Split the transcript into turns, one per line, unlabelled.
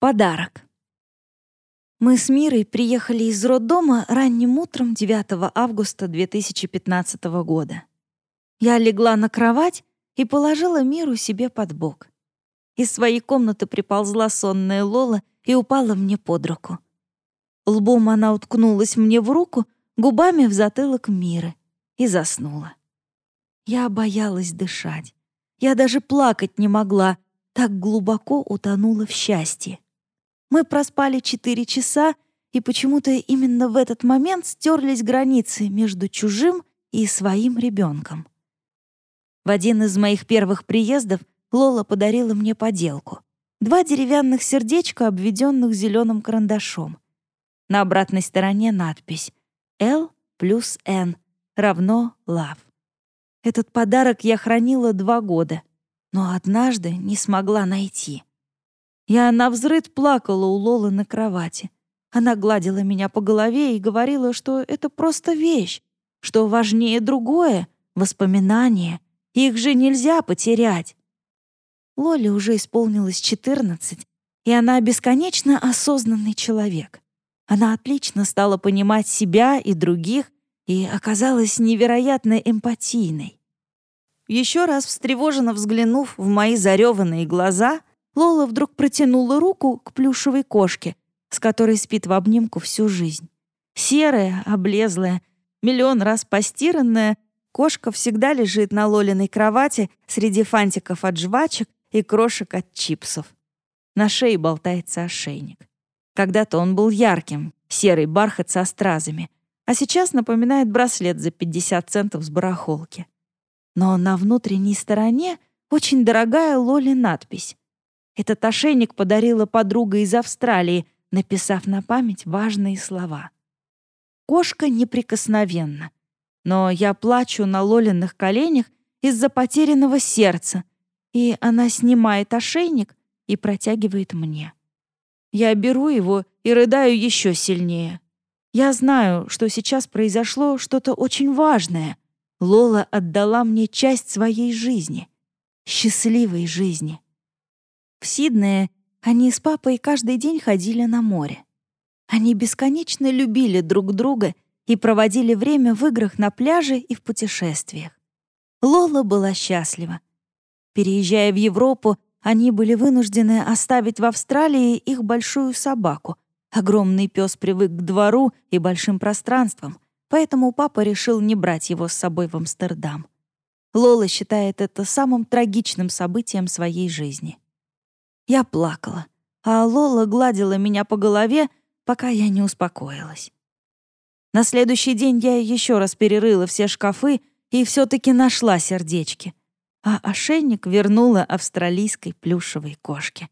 Подарок. Мы с Мирой приехали из роддома ранним утром 9 августа 2015 года. Я легла на кровать и положила Миру себе под бок. Из своей комнаты приползла сонная Лола и упала мне под руку. Лбом она уткнулась мне в руку, губами в затылок Миры и заснула. Я боялась дышать. Я даже плакать не могла, так глубоко утонула в счастье. Мы проспали четыре часа, и почему-то именно в этот момент стерлись границы между чужим и своим ребенком. В один из моих первых приездов Лола подарила мне поделку. Два деревянных сердечка, обведенных зеленым карандашом. На обратной стороне надпись «L плюс N равно love». Этот подарок я хранила два года, но однажды не смогла найти. Я навзрыд плакала у Лолы на кровати. Она гладила меня по голове и говорила, что это просто вещь, что важнее другое — воспоминания. Их же нельзя потерять. Лоле уже исполнилось 14, и она бесконечно осознанный человек. Она отлично стала понимать себя и других и оказалась невероятно эмпатийной. Еще раз встревоженно взглянув в мои зареванные глаза, Лола вдруг протянула руку к плюшевой кошке, с которой спит в обнимку всю жизнь. Серая, облезлая, миллион раз постиранная, кошка всегда лежит на Лолиной кровати среди фантиков от жвачек и крошек от чипсов. На шее болтается ошейник. Когда-то он был ярким, серый бархат со стразами, а сейчас напоминает браслет за 50 центов с барахолки. Но на внутренней стороне очень дорогая Лоли надпись этот ошейник подарила подруга из Австралии, написав на память важные слова. Кошка неприкосновенна, но я плачу на Лолиных коленях из-за потерянного сердца, и она снимает ошейник и протягивает мне. Я беру его и рыдаю еще сильнее. Я знаю, что сейчас произошло что-то очень важное. Лола отдала мне часть своей жизни, счастливой жизни. В Сиднее они с папой каждый день ходили на море. Они бесконечно любили друг друга и проводили время в играх на пляже и в путешествиях. Лола была счастлива. Переезжая в Европу, они были вынуждены оставить в Австралии их большую собаку. Огромный пес привык к двору и большим пространствам, поэтому папа решил не брать его с собой в Амстердам. Лола считает это самым трагичным событием своей жизни. Я плакала, а Лола гладила меня по голове, пока я не успокоилась. На следующий день я еще раз перерыла все шкафы и все таки нашла сердечки, а ошейник вернула австралийской плюшевой кошке.